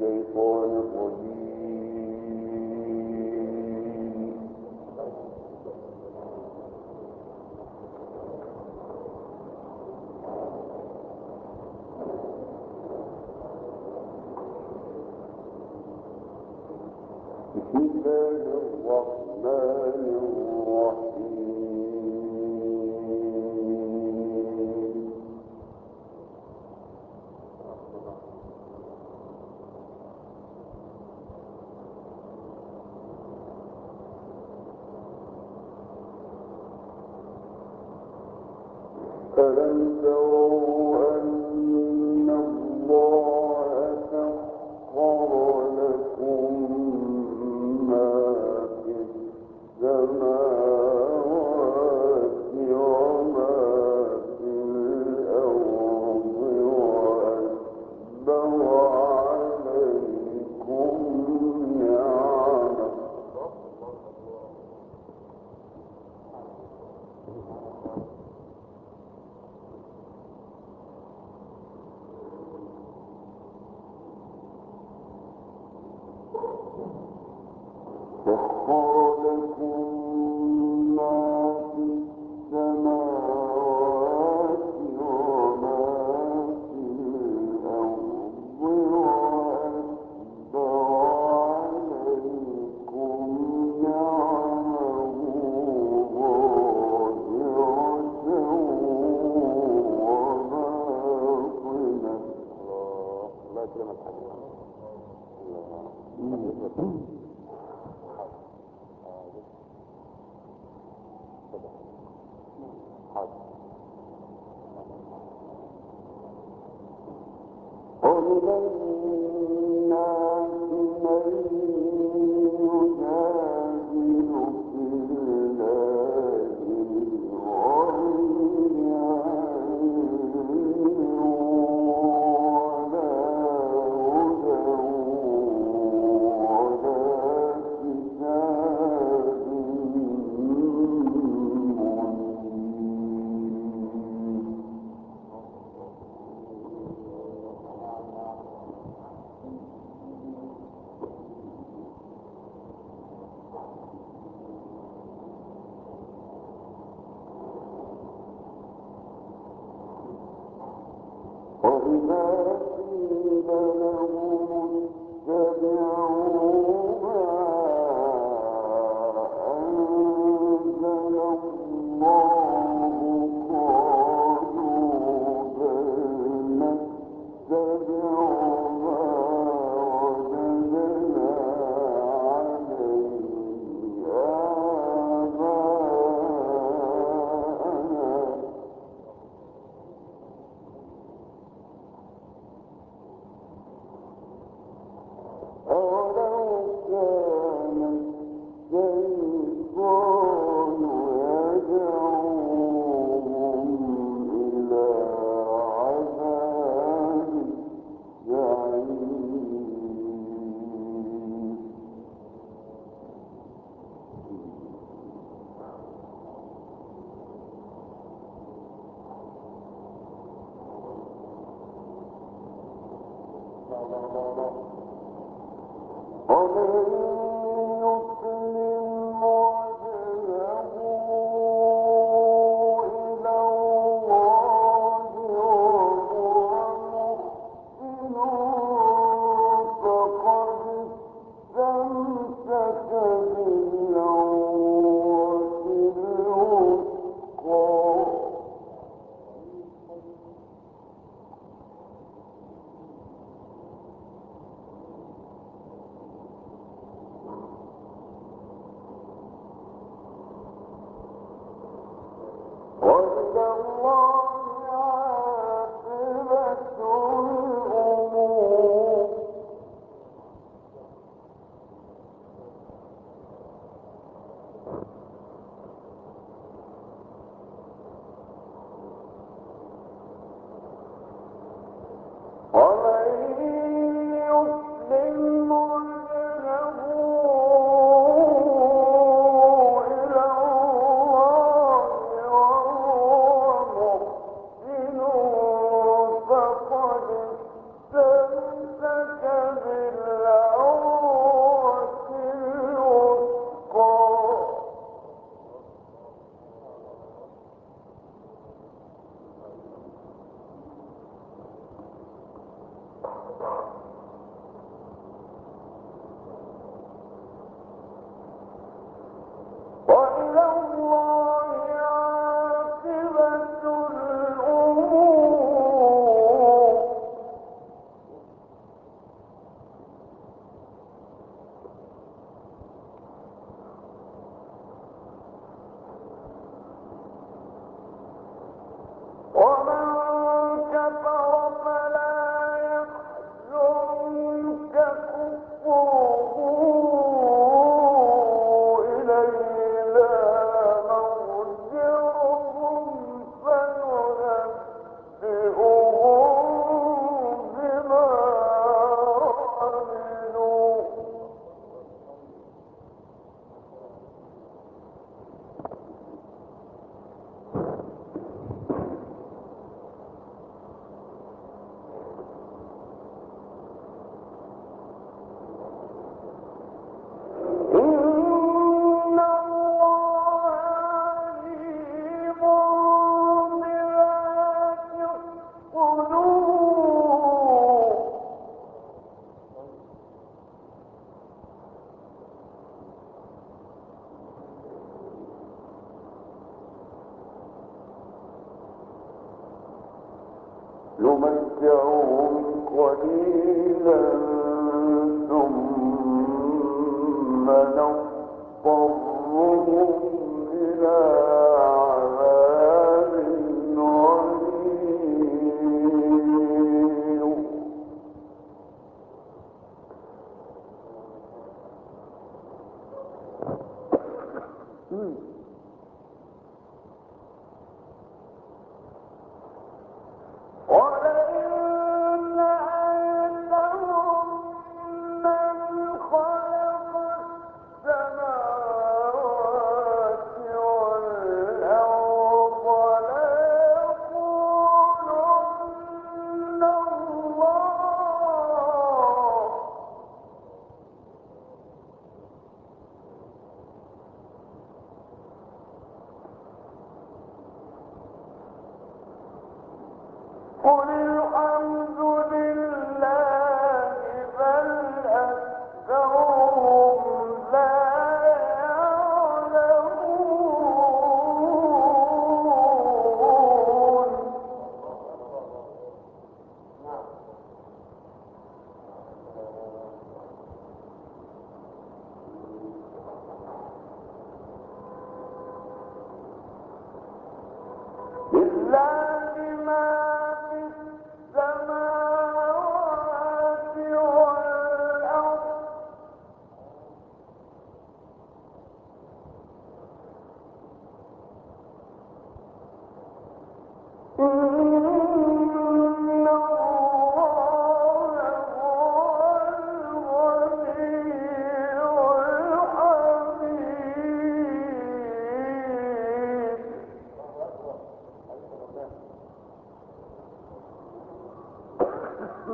الشيطان کو السماوات الله وإذا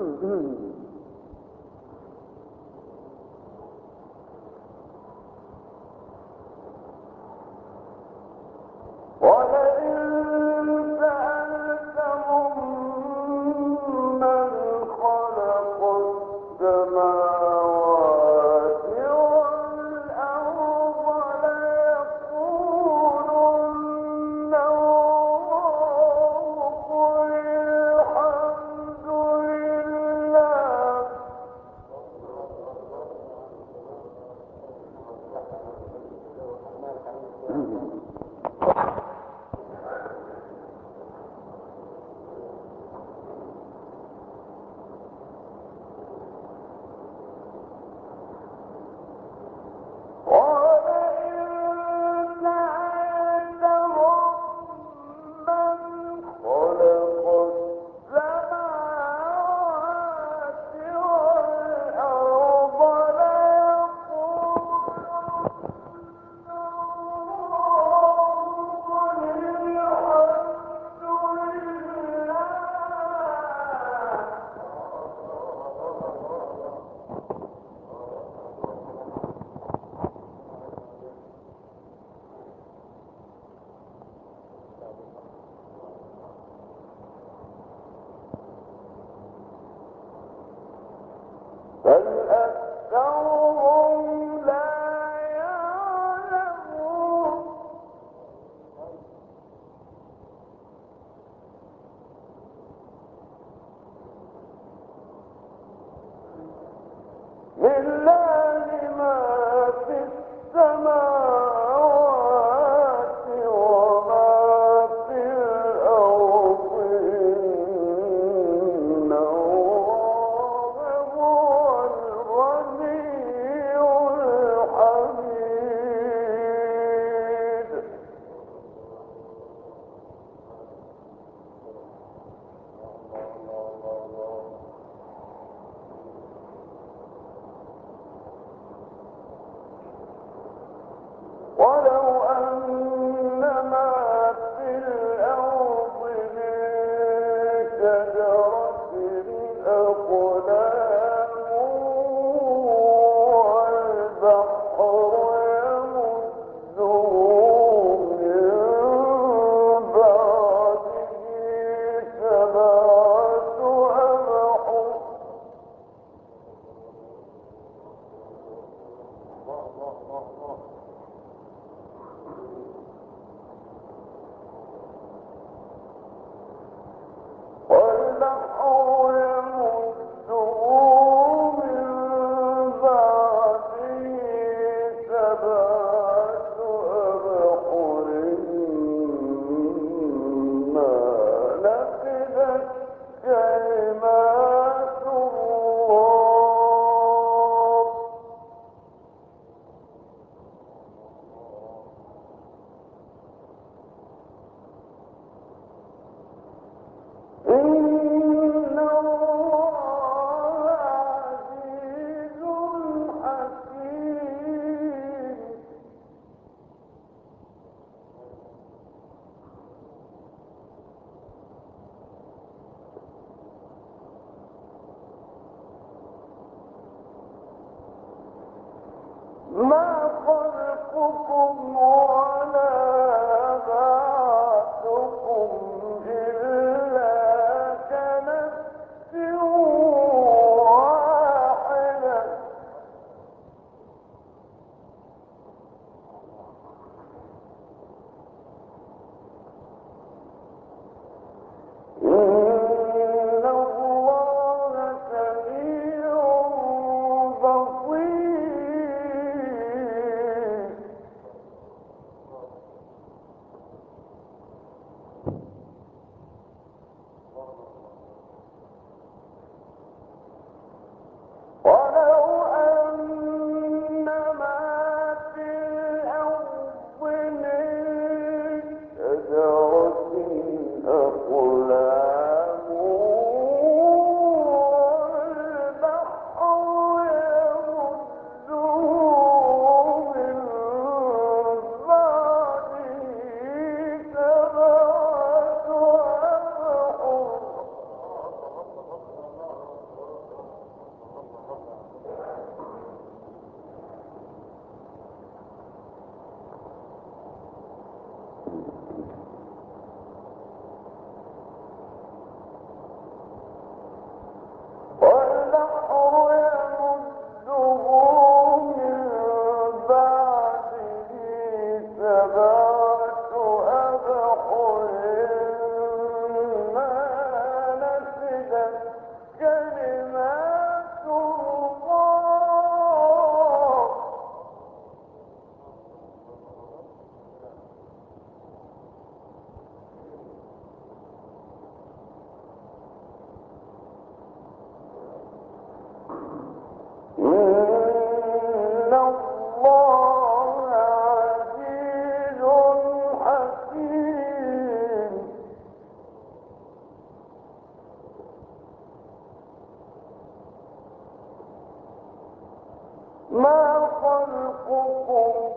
ہوں ہوں ہوں ہوں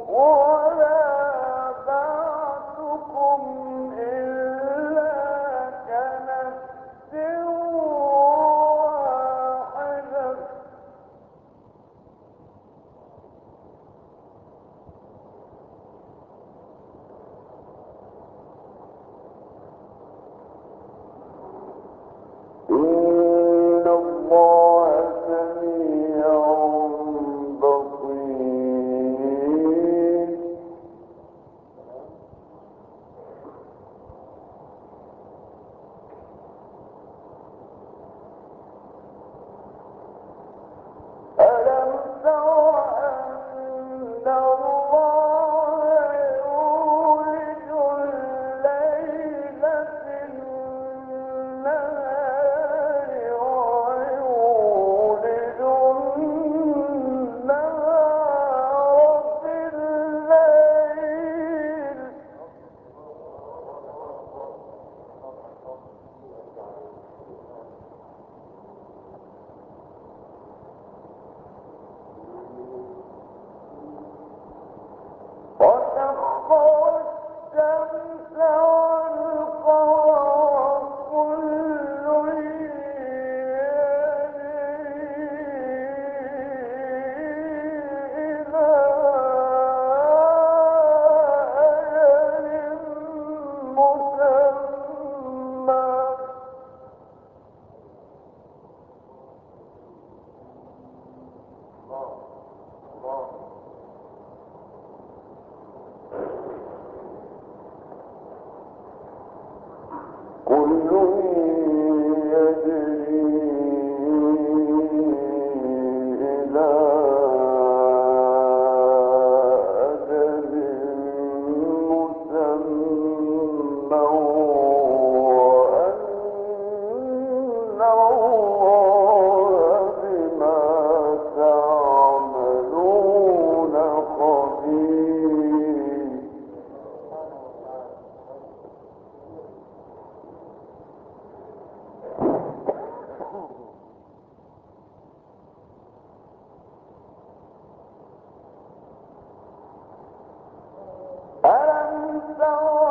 ولا بعثكم كل سو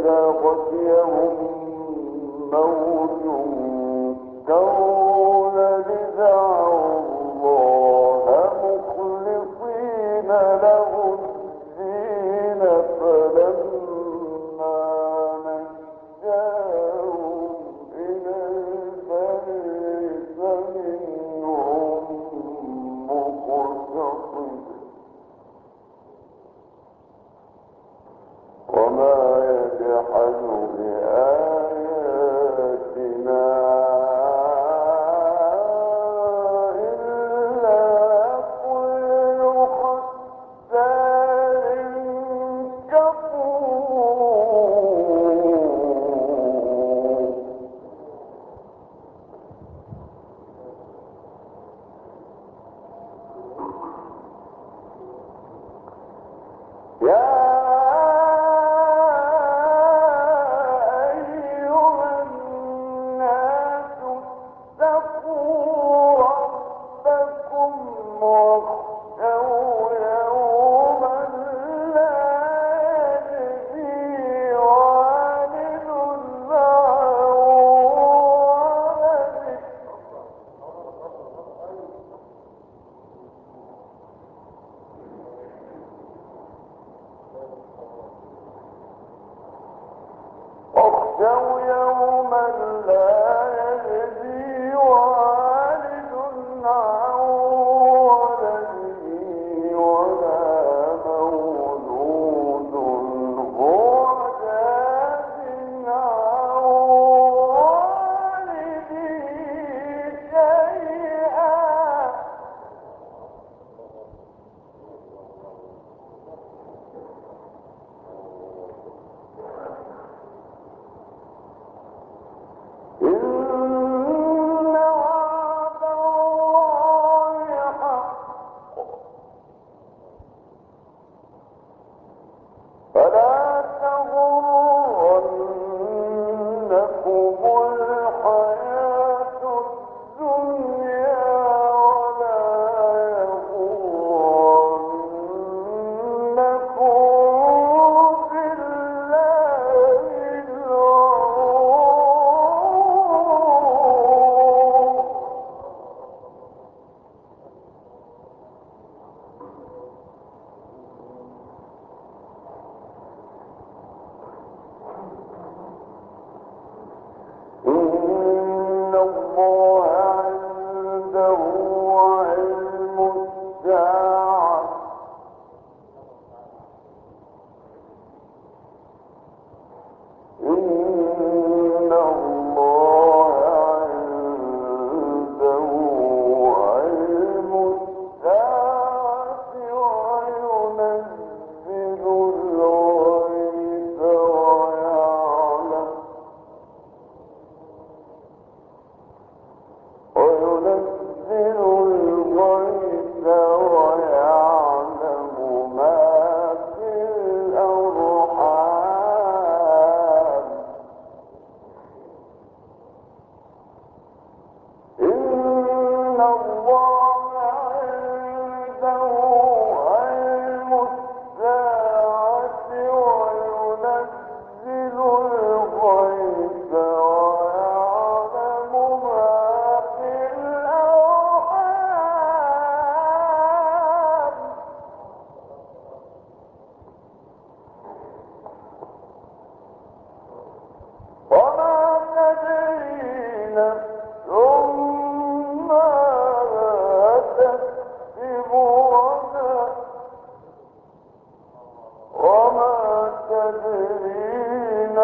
إذا غشيهم موت كون